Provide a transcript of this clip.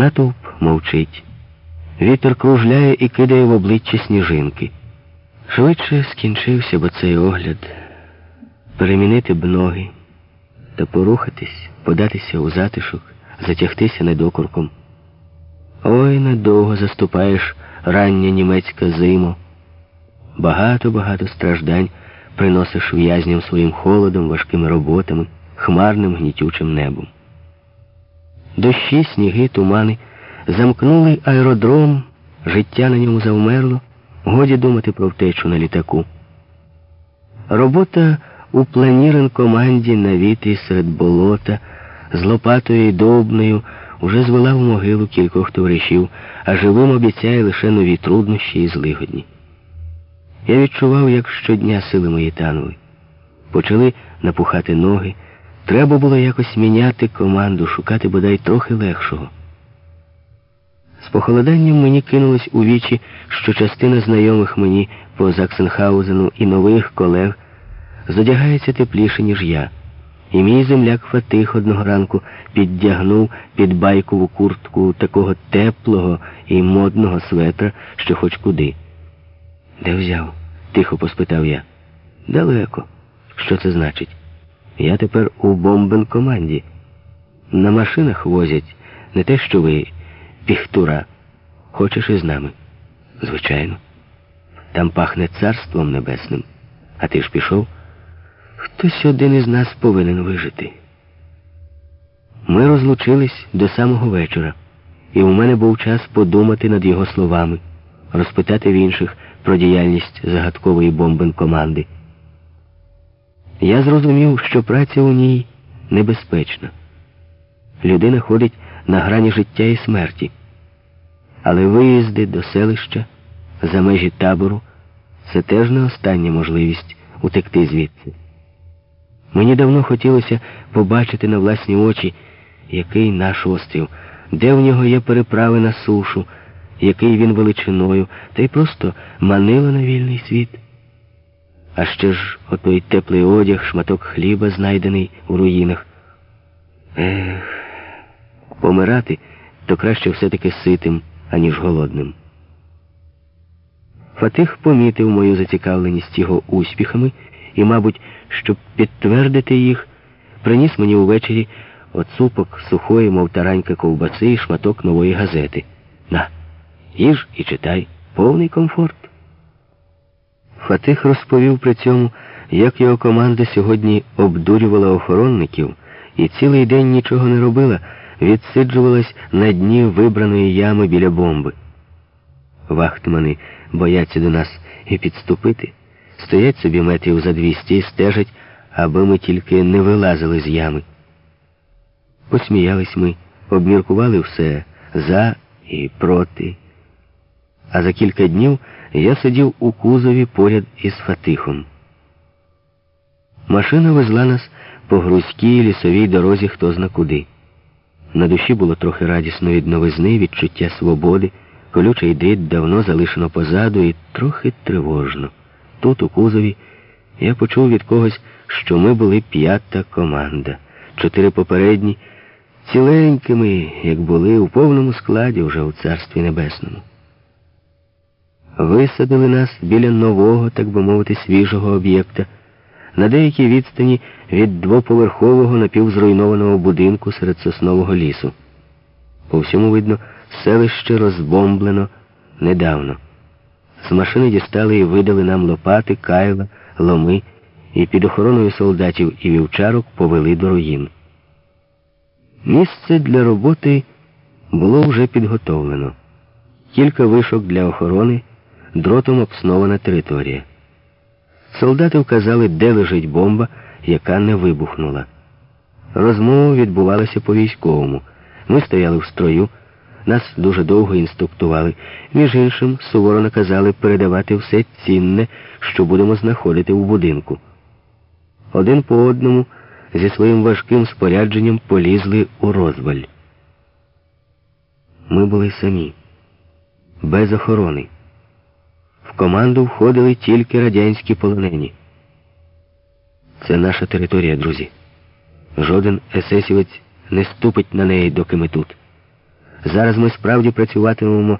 Натовп мовчить. Вітер кружляє і кидає в обличчя сніжинки. Швидше скінчився б цей огляд, перемінити б ноги та порухатись, податися у затишок, затягтися недокорком. Ой, недовго заступаєш рання німецька зима. Багато-багато страждань приносиш в'язням своїм холодом, важкими роботами, хмарним гнітючим небом. Дощі, сніги, тумани замкнули аеродром, життя на ньому завмерло, годі думати про втечу на літаку. Робота у планірен команді на вітрі серед болота з лопатою і довбною уже звела в могилу кількох товаришів, а живим обіцяє лише нові труднощі і злигодні. Я відчував, як щодня сили мої танули. Почали напухати ноги. Треба було якось міняти команду, шукати бодай трохи легшого. З похолоданням мені кинулось у вічі, що частина знайомих мені по Заксенхаузену і нових колег задягається тепліше, ніж я. І мій земляк Фатих одного ранку піддягнув під байкову куртку такого теплого і модного светра, що хоч куди. Де взяв? тихо поспитав я. Далеко. Що це значить? Я тепер у бомбен команді. На машинах возять не те, що ви, піхтура. Хочеш із нами? Звичайно. Там пахне царством небесним. А ти ж пішов? Хтось один із нас повинен вижити. Ми розлучились до самого вечора, і у мене був час подумати над його словами, розпитати в інших про діяльність загадкової бомбен команди. Я зрозумів, що праця у ній небезпечна. Людина ходить на грані життя і смерті. Але виїзди до селища, за межі табору це теж не остання можливість утекти звідси. Мені давно хотілося побачити на власні очі, який наш острів, де в нього є переправи на сушу, який він величиною, та й просто манило на вільний світ. А ще ж отой теплий одяг, шматок хліба, знайдений у руїнах. Ех, помирати то краще все-таки ситим, аніж голодним. Фатих помітив мою зацікавленість його успіхами і, мабуть, щоб підтвердити їх, приніс мені увечері оцупок сухої, мов таранька ковбаси і шматок нової газети. На, їж і читай, повний комфорт. Фатих розповів при цьому, як його команда сьогодні обдурювала охоронників і цілий день нічого не робила, відсиджувалась на дні вибраної ями біля бомби. Вахтмани бояться до нас і підступити, стоять собі метрів за двісті і стежать, аби ми тільки не вилазили з ями. Посміялись ми, обміркували все за і проти. А за кілька днів я сидів у кузові поряд із Фатихом. Машина везла нас по грузькій лісовій дорозі хто зна куди. На душі було трохи радісно від новизни, відчуття свободи, колючий дріт давно залишено позаду і трохи тривожно. Тут, у кузові, я почув від когось, що ми були п'ята команда, чотири попередні, ціленькими, як були, у повному складі вже у Царстві Небесному. Висадили нас біля нового, так би мовити, свіжого об'єкта, на деякій відстані від двоповерхового напівзруйнованого будинку серед соснового лісу. По всьому видно, селище розбомблено недавно. З машини дістали і видали нам лопати, кайла, ломи, і під охороною солдатів і вівчарок повели до руїн. Місце для роботи було вже підготовлено. Кілька вишок для охорони дротом обснована територія. Солдати вказали, де лежить бомба, яка не вибухнула. Розмова відбувалася по військовому. Ми стояли в строю, нас дуже довго інструктували. Між іншим, суворо наказали передавати все цінне, що будемо знаходити у будинку. Один по одному зі своїм важким спорядженням полізли у розваль. Ми були самі, без охорони. В команду входили тільки радянські полонені. Це наша територія, друзі. Жоден есесівець не ступить на неї, доки ми тут. Зараз ми справді працюватимемо